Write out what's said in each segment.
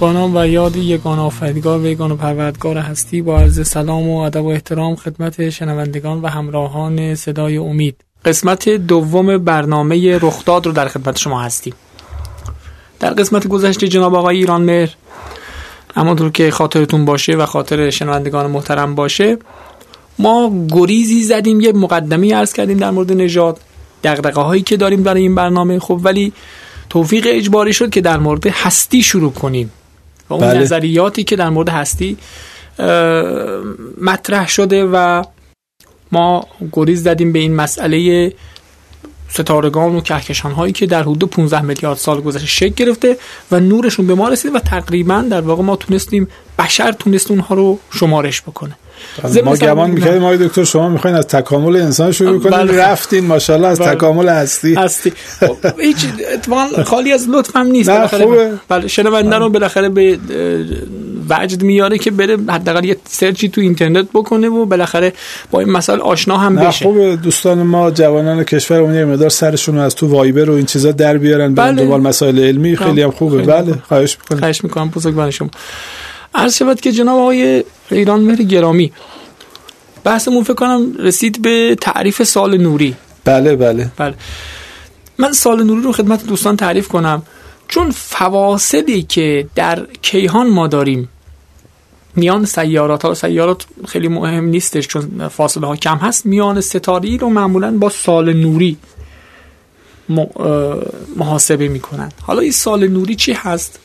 با نام و یاد یگان آفریدگار و یگان پروردگار هستی با عرض سلام و ادب و احترام خدمت شنوندگان و همراهان صدای امید. قسمت دوم برنامه رخداد رو در خدمت شما هستیم. در قسمت گذشته جناب آقای ایران مهر همانطور که خاطرتون باشه و خاطر شنوندگان محترم باشه ما گریزی زدیم یه مقدمی عرض کردیم در مورد نژاد دقدقه هایی که داریم برای این برنامه. خب ولی توفیق اجباری شد که در مورد هستی شروع کنیم. و اون بله. نظریاتی که در مورد هستی مطرح شده و ما گریز دادیم به این مسئله ستارگان و کهکشان هایی که در حدود 15 میلیارد سال گذشته شکل گرفته و نورشون به ما رسید و تقریبا در واقع ما تونستیم بشر تونست اونها رو شمارش بکنه ما گمان می‌کردیم آقای دکتر شما می‌خواین از تکامل انسان شروع کنید بله. رفتین ماشاءالله از بله. تکامل هستی. هستی. خب، هیچ خالی از لطف هم نیست خوبه. بله شنونده رو بالاخره به وجد میاره که بره حداقل یه سرچی تو اینترنت بکنه و بالاخره با این مسائل آشنا هم بشه. خوبه. دوستان ما جوانان کشورمون یه مقدار سرشون از تو وایبر و این چیزا در بیارن بله. دنبال مسائل علمی. خیلی هم خوبه. خیلی بله خواهش می‌کنم. خواهش می‌کنم. بزرگوار شما. عرض شود که جناب آقای ایران مهر گرامی. بحثمون فکر کنم رسید به تعریف سال نوری. بله بله. بله. من سال نوری رو خدمت دوستان تعریف کنم. چون فواصلی که در کیهان ما داریم میان سیارات ها سیارات خیلی مهم نیستش چون فاصله ها کم هست میان ستاری رو معمولا با سال نوری محاسبه می‌کنن. حالا این سال نوری چی هست؟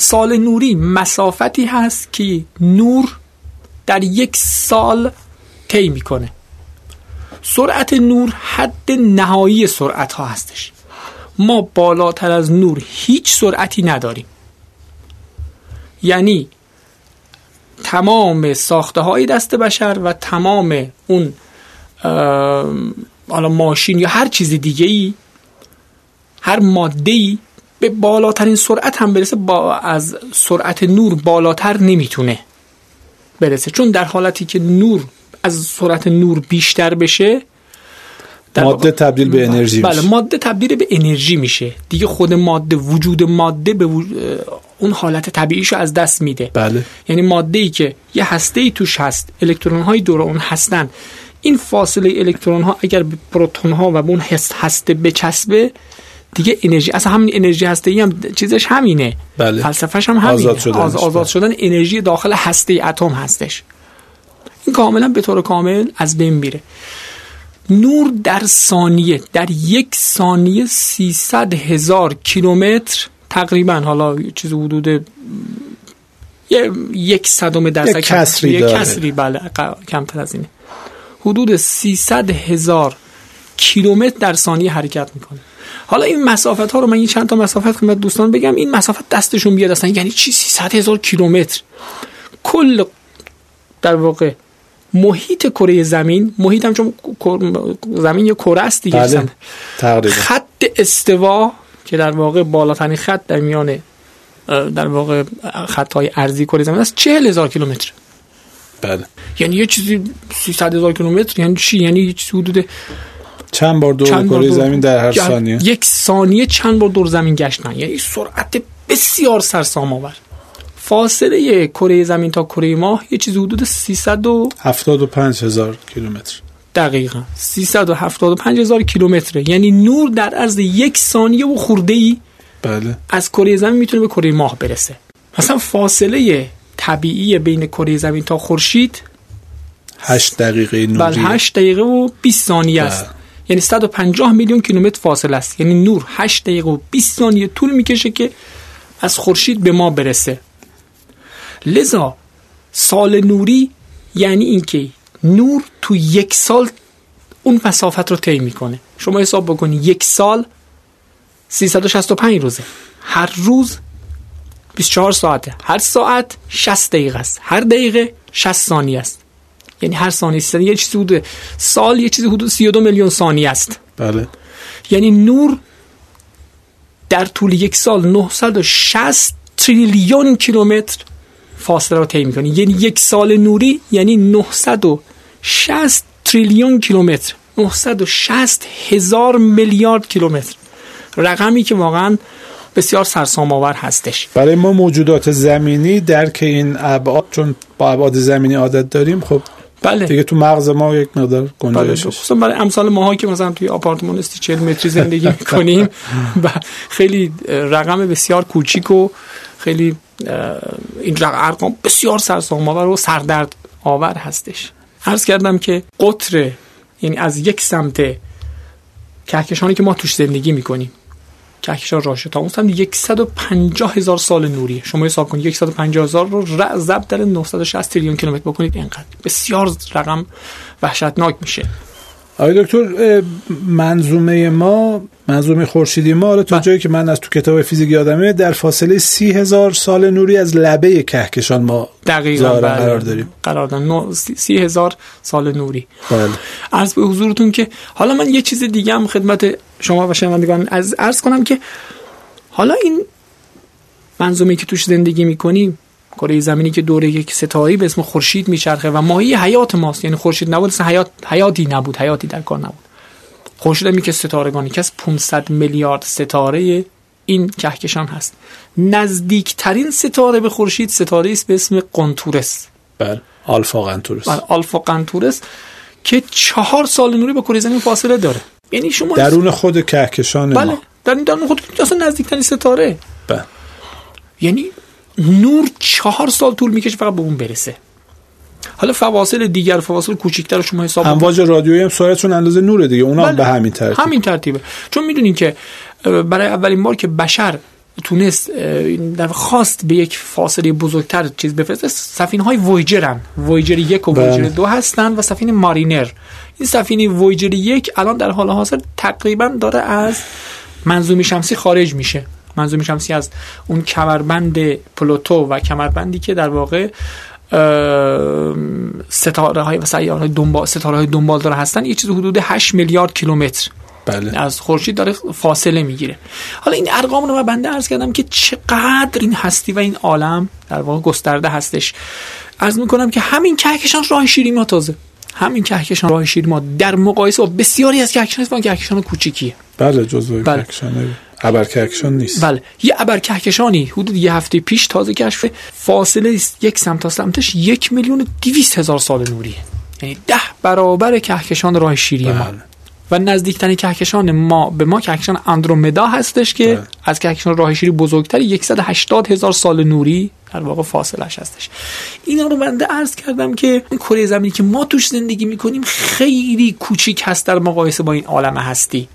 سال نوری مسافتی هست که نور در یک سال طی می‌کنه. سرعت نور حد نهایی سرعت ها هستش. ما بالاتر از نور هیچ سرعتی نداریم. یعنی تمام ساخته های دست بشر و تمام اون حالا ماشین یا هر چیز دیگه ای هر ماده ای به بالاترین سرعت هم برسه با از سرعت نور بالاتر نمی‌تونه برسه. چون در حالتی که نور از سرعت نور بیشتر بشه ماده تبدیل به انرژی بله ماده تبدیل به انرژی میشه. دیگه خود ماده وجود ماده به اون حالت طبیعیشو از دست میده. بله. یعنی ماده ای که یه هسته ای توش هست الکترون های دور اون هستن. این فاصله الکترون ها اگر به پروتون ها و به اون هسته بچسبه دیگه انرژی اصلا همین انرژی هسته ای هم چیزش همینه. بله. فلسفهش هم همینه. آزاد شدن, آز... آزاد شدن انرژی داخل هسته اتم هستش. این کاملا به طور کامل از بین میره. نور در ثانیه در یک ثانیه 300 هزار کیلومتر تقریبا حالا چیز حدود یک صدم درصد یک کسری یک کسری بله کمتر از اینه. حدود 300 هزار کیلومتر در ثانیه حرکت می‌کنه. حالا این مسافت ها رو من یه چند تا مسافت خدمت دوستان بگم. این مسافت دستشون بیاد اصلا. یعنی چی؟ 300 هزار کیلومتر. کل در واقع محیط کره زمین محیط هم چون زمین یه کره است دیگه. بله. تقریبا. خط استوا که در واقع بالاترین خط در میان در واقع خط های ارضی کره زمین است 40 هزار کیلومتر. بله. یعنی یه چیزی 300 هزار کیلومتر یعنی چی؟ یعنی یه چیزی حدود چند بار دور کره زمین در هر ثانیه؟ یک ثانیه چند بار دور زمین گشتن. یعنی سرعت بسیار سرسام آور. فاصله کره زمین تا کره ماه یه چیز حدود 375 هزار کیلومتر. دقیقا. 375 هزار کیلومتره. یعنی نور در عرض یک ثانیه و خورده ای بله. از کره زمین می‌تونه به کره ماه برسه. مثلا فاصله طبیعی بین کره زمین تا خورشید 8 دقیقه نوری بله 8 دقیقه و 20 ثانیه است. بله. یعنی 150 میلیون کیلومتر فاصله است. یعنی نور 8 دقیقه و 20 ثانیه طول می‌کشه که از خورشید به ما برسه. لذا سال نوری یعنی اینکه نور تو یک سال اون مسافت رو طی می‌کنه. شما حساب بکنید یک سال 365 روزه. هر روز 24 ساعته. هر ساعت 60 دقیقه است. هر دقیقه 60 ثانیه است. یعنی هر ثانیه یه چیزی حدود سال یه چیزی حدود 32 میلیون ثانیه است. بله. یعنی نور در طول یک سال 960 تریلیون کیلومتر فاصله رو طی می‌کنه. یعنی یک سال نوری یعنی 960 تریلیون کیلومتر. 960 هزار میلیارد کیلومتر. رقمی که واقعا بسیار سرسام آور هستش. برای ما موجودات زمینی درک این ابعاد چون با ابعاد زمینی عادت داریم خب بله. دیگه تو مغز ما یک مقدار گنجایش بله برای امثال ماها که مثلا توی آپارتمان استی 40 متری زندگی می‌کنیم و خیلی رقم بسیار کوچیک و خیلی این ارقام بسیار سرسام آور و سردرد آور هستش. عرض کردم که قطر یعنی از یک سمت کهکشانی که ما توش زندگی می‌کنیم کهکشان تا اون سمت 150 هزار سال نوری. شما حساب کنید 150 هزار رو ضرب در 960 تریلیون کیلومتر. بکنید اینقدر. بسیار رقم وحشتناک میشه. آقای دکتر منظومه ما منظومه خورشیدی ما تا بله. جایی که من از تو کتاب فیزیک یادمه در فاصله سی هزار سال نوری از لبه کهکشان ما دقیقا بله. قرار داریم قرار داریم سی هزار سال نوری بله. عرض به حضورتون که حالا من یه چیز دیگه هم خدمت شما و شنوندگان از عرض کنم که حالا این منظومه که توش زندگی می‌کنیم کره زمینی که دوره یک ستاره به اسم خورشید میچرخه و ماهی حیات ماست. یعنی خورشید نبود حیات حیاتی نبود حیاتی در کار نبود. خورشید هم که ستارگانی که از 500 میلیارد ستاره این کهکشان هست. نزدیکترین ستاره به خورشید ستاره است به اسم قنتورس بله آلفا قنتورس بله آلفا قنتورس که چهار سال نوری با کره زمین فاصله داره. یعنی شما درون خود کهکشان بله در درون خود اصلا نزدیکترین ستاره. بله. یعنی نور چهار سال طول می‌کشه فقط به اون برسه. حالا فواصل دیگر فواصل کوچیک‌تر شما حساب امواج رادیویی هم سرعتشون اندازه نوره دیگه. اونا بله. به همین ترتیب. همین ترتیبه. چون می‌دونین که برای اولین بار که بشر تونست در خواست به یک فاصله بزرگتر چیز بفرسته سفینه های وویجرن وویجر یک و وویجر بله. دو هستن و سفینه مارینر. این سفینه وویجر یک الان در حال حاضر تقریبا داره از منظومه شمسی خارج میشه. منظومه شمسی از اون کمربند پلوتو و کمربندی که در واقع ستاره های و سیاره دنبال ستاره های دنبال داره هستن یه چیز حدود 8 میلیارد کیلومتر بله. از خورشید داره فاصله می‌گیره حالا این ارقام رو من بنده عرض کردم که چقدر این هستی و این عالم در واقع گسترده هستش عرض می‌کنم که همین کهکشان راه شیری ما تازه همین کهکشان راه شیری ما در مقایسه با بسیاری از کهکشان کهکشان کوچیکیه بله جزو بله. کهکشان ابرکهکشان نیست. بله. یه ابرکهکشانی حدود یه هفته پیش تازه کشف فاصله است. یک سمت تا سمتش یک میلیون دیویست هزار سال نوریه یعنی ده برابر کهکشان راه شیری بله. ما و نزدیکترین کهکشان ما به ما کهکشان اندرومدا هستش که بله. از کهکشان راه شیری بزرگتر 180 هزار سال نوری در واقع فاصلش هستش. اینا رو بنده عرض کردم که کره زمینی که ما توش زندگی می‌کنیم خیلی کوچیک هست در مقایسه با این عالم هستی.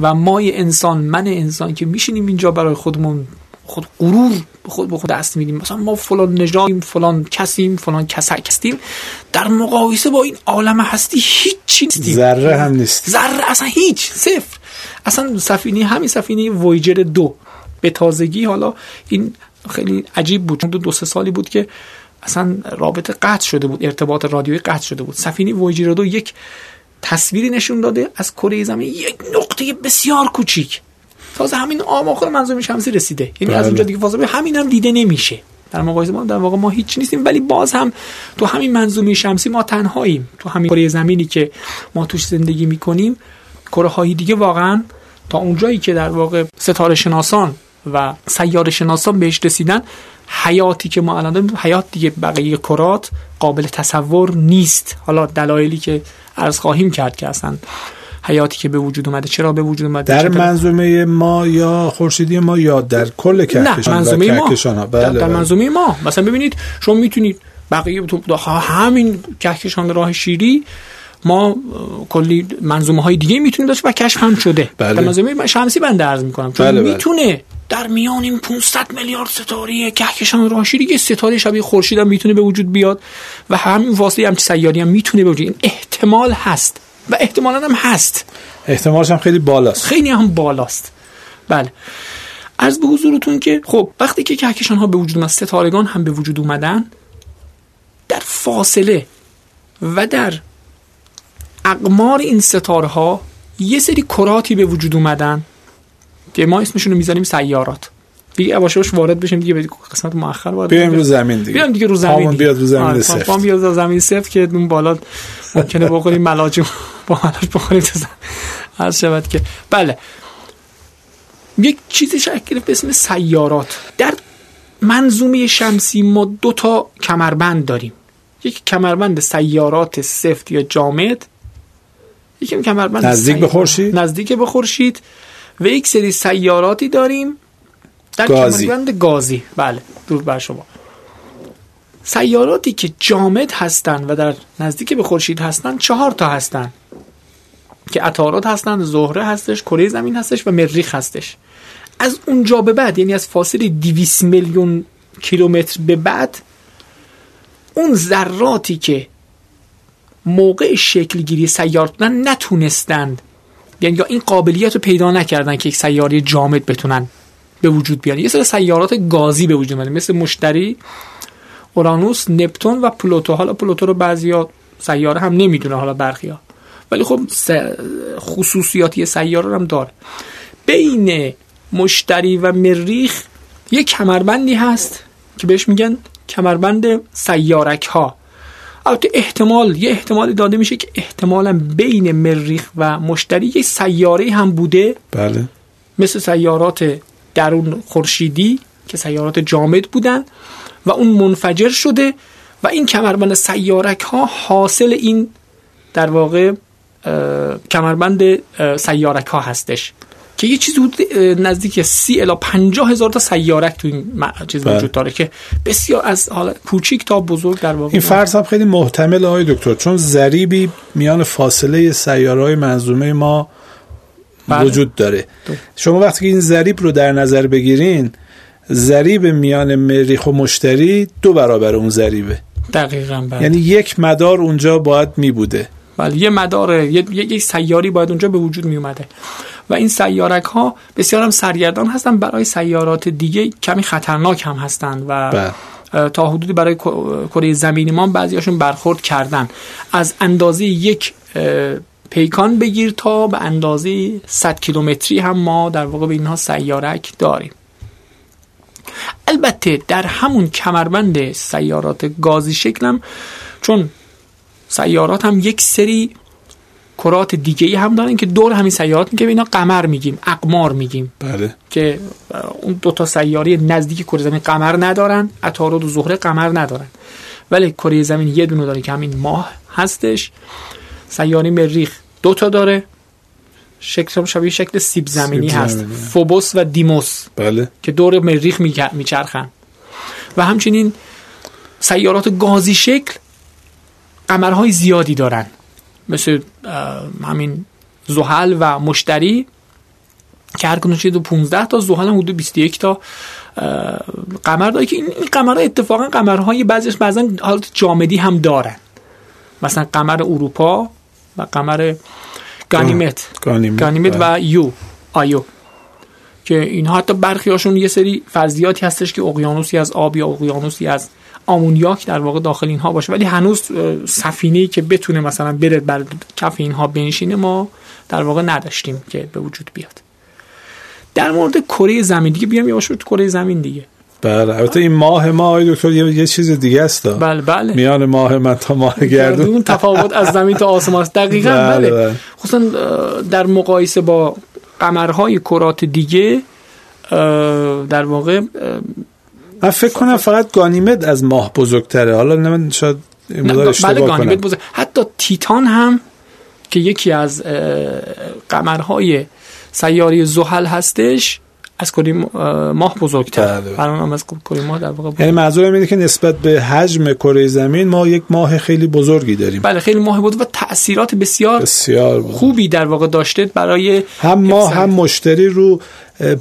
و مای انسان من انسان که میشینیم اینجا برای خودمون خود غرور به خود به خود دست میدیم. مثلا ما فلان نژادیم فلان کسیم فلان کسک هستیم در مقایسه با این عالم هستی هیچ نیستیم. ذره هم نیست. ذره اصلا هیچ صفر. اصلا سفینه همین سفینه وویجر دو. به تازگی حالا این خیلی عجیب بود چون دو, دو سه سالی بود که اصلا رابطه قطع شده بود ارتباط رادیویی قطع شده بود. سفینه وویجر دو یک تصویری نشون داده از کره زمین. یک نقطه بسیار کوچیک. تازه همین آخر منظومه شمسی رسیده. یعنی از اونجا دیگه فاصله همین هم دیده نمیشه. در مقایسه ما در واقع ما هیچ نیستیم ولی باز هم تو همین منظومه شمسی ما تنهاییم. تو همین کره زمینی که ما توش زندگی می‌کنیم کره های دیگه واقعا تا اونجایی که در واقع ستاره شناسان و سیاره شناسان بهش رسیدن حیاتی که ما الان داریم حیات دیگه بقیه کرات قابل تصور نیست. حالا دلایلی که عرض خواهیم کرد که اصلا حیاتی که به وجود اومده چرا به وجود اومده؟ در منظومه ما یا خورشیدی ما یا در کل کهکشان نه منظومه ما. بله در, در بله. منظومه ما. مثلا ببینید شما می‌تونید بقیه همین کهکشان راه شیری ما کلی منظومه های دیگه می‌تونیم داشت و کشف هم شده. بله. منظومه شمسی بنده عرض می‌کنم. چون بله می‌تونه در میان این 500 میلیارد ستاره کهکشان راه شیری یه ستاره شبیه خورشید هم می‌تونه به وجود بیاد و همین واسطه هم سیاری هم می‌تونه به وجود این احتمال هست و احتمالا هم هست. احتمالش هم خیلی بالاست. خیلی هم بالاست. بله. عرض به حضورتون که خب وقتی که کهکشان ها به وجود اومد ستارگان هم به وجود اومدن در فاصله و در اقمار این ستاره ها یه سری کراتی به وجود اومدن که ما اسمشون رو می‌زنیم سیارات. دیگه یواشاش وارد بشیم دیگه به قسمت مؤخر وارد بیایم رو زمین دیگه. بیایم دیگه رو زمین بیاد رو زمین آره، سفت. پام بیاد رو زمین سفت که اون بالا ممکنه بخوریم ملاجم با ملاج بخوریم. از شود که بله. یک چیزی شکل به اسم سیارات. در منظومه شمسی ما دو تا کمربند داریم. یک کمربند سیارات سفت یا جامد یک کمربند نزدیک به خورشید؟ نزدیک به خورشید و یک سری سیاراتی داریم. در گازی. کمربند گازی. بله دور بر شما. سیاراتی که جامد هستند و در نزدیک به خورشید هستند چهار تا هستند. که عطارد هستند زهره هستش کره زمین هستش و مریخ هستش. از اونجا به بعد یعنی از فاصله 200 میلیون کیلومتر به بعد اون ذراتی که موقع شکلگیری سیارات بودن نتونستند. یعنی یا این قابلیت رو پیدا نکردن که یک سیاره جامد بتونن به وجود بیان یه سری سیارات گازی به وجود اومده مثل مشتری اورانوس نپتون و پلوتو. حالا پلوتو رو بعضیا سیاره هم نمی‌دونه حالا برخیا. ولی خب خصوصیاتی سیاره هم داره. بین مشتری و مریخ یک کمربندی هست که بهش میگن کمربند سیارک ها البته احتمال یه احتمالی داده میشه که احتمالا بین مریخ و مشتری یه سیاره هم بوده. بله. مثل سیارات درون خورشیدی که سیارات جامد بودن و اون منفجر شده و این کمربند سیارک ها حاصل این در واقع کمربند سیارک ها هستش. که یه چیزی اه، نزدیک سی الی 50 هزار تا سیارک تو این چیز بله. وجود داره که بسیار از حالا کوچیک تا بزرگ در واقع این فرض هم خیلی محتمل آقای دکتر چون ضریبی میان فاصله سیارهای منظومه ما بله. وجود داره دو. شما وقتی که این ضریب رو در نظر بگیرین ضریب میان مریخ و مشتری دو برابر اون ضریبه دقیقاً بله. یعنی یک مدار اونجا باید می بوده بله یه مدار یه سیاری باید اونجا به وجود می اومده و این سیارک ها بسیار هم سرگردان هستن. برای سیارات دیگه کمی خطرناک هم هستند و. اه، تا حدودی برای کره زمینی ما بعضیاشون برخورد کردن. از اندازه یک پیکان بگیر تا به اندازه 100 کیلومتری هم ما در واقع به اینها سیارک داریم. البته در همون کمربند سیارات گازی شکلم چون سیارات هم یک سری کرات دیگه ای هم دارن که دور همین سیارات میگه اینا قمر میگیم اقمار میگیم. بله. که اون دو تا سیاره نزدیک کره زمین قمر ندارن عطارد و زهره قمر ندارن. ولی کره زمین یه دونه داره که همین ماه هستش. سیاره مریخ دو تا داره. شکل شبیه شکل سیب زمینی سیب هست. زمینی. فوبوس و دیموس. بله. که دور مریخ میچرخن. و همچنین سیارات گازی شکل قمرهای زیادی دارن. مثل همین زحل و مشتری که هر کدومش دو 15 تا زحل هم حدود 21 تا قمر داره که این قمرها اتفاقا قمرهای بعضیش بعضا حالت جامدی هم دارن. مثلا قمر اروپا و قمر گانیمت. گانیمت. و یو آیو. که اینها حتی برخی هاشون یه سری فرضیاتی هستش که اقیانوسی از آب یا اقیانوسی از آمونیاک در واقع داخل اینها باشه. ولی هنوز سفینه‌ای که بتونه مثلا بره بر کف اینها بنشینه ما در واقع نداشتیم که به وجود بیاد. در مورد کره زمین دیگه بیام یواش تو کره زمین دیگه. بله البته این ماه ما آقای دکتر یه, چیز دیگه است. بله بله. میان ماه من تا ماه گردون. اون تفاوت از زمین تا آسمان است. دقیقا بله، بله, بله. خصوصا در مقایسه با قمرهای کرات دیگه در واقع من فکر کنم فقط گانیمد از ماه بزرگتره حالا نه من شاید مقدار بله اشتباه کنم بزرگ. حتی تیتان هم که یکی از قمرهای سیاره زحل هستش از کره ماه بزرگتر. بله، هم از کره ماه در واقع یعنی منظورم اینه که نسبت به حجم کره زمین ما یک ماه خیلی بزرگی داریم. بله خیلی ماه بود و تاثیرات بسیار بسیار بود. خوبی در واقع داشته برای هم ما هم مشتری رو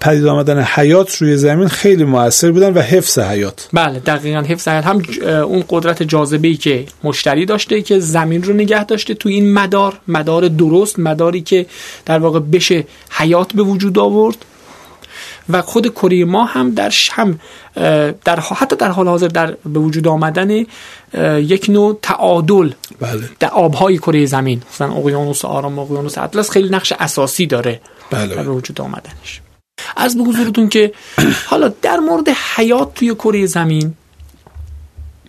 پدید آمدن حیات روی زمین خیلی موثر بودن و حفظ حیات. بله دقیقا حفظ حیات. هم اون قدرت جاذبه ای که مشتری داشته که زمین رو نگه داشته تو این مدار مدار درست مداری که در واقع بشه حیات به وجود آورد. و خود کره ما هم در هم در حتی در حال حاضر در به وجود آمدن یک نوع تعادل بله. در آبهای کره زمین مثلا اقیانوس آرام اقیانوس اطلس خیلی نقش اساسی داره بله. در به وجود آمدنش از به حضورتون که حالا در مورد حیات توی کره زمین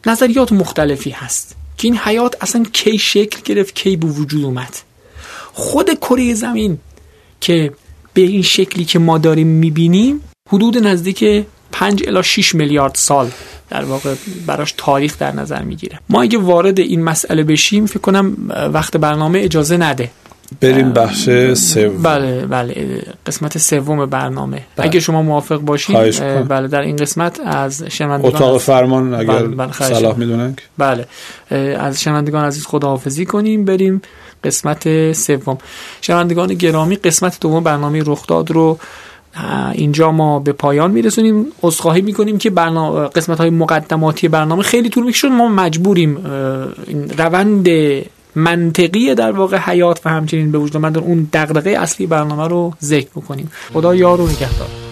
نظریات مختلفی هست که این حیات اصلا کی شکل گرفت کی به وجود اومد خود کره زمین که به این شکلی که ما داریم می‌بینیم حدود نزدیک 5 الی 6 میلیارد سال در واقع براش تاریخ در نظر می‌گیره. ما اگه وارد این مسئله بشیم فکر کنم وقت برنامه اجازه نده. بریم بخش سوم. بله بله قسمت سوم برنامه. بله. اگه شما موافق باشید بله در این قسمت از شنوندگان اتاق فرمان اگر بله بله صلاح می‌دونن بله از شنوندگان عزیز خداحافظی کنیم بریم قسمت سوم. شنوندگان گرامی قسمت دوم برنامه رخداد رو اینجا ما به پایان میرسونیم. عذرخواهی می‌کنیم که برنامه قسمت های مقدماتی برنامه خیلی طول می‌کشه. ما مجبوریم روند منطقی در واقع حیات و همچنین به وجود آمدن اون دغدغه اصلی برنامه رو ذکر بکنیم. خدا یار و نگهدار.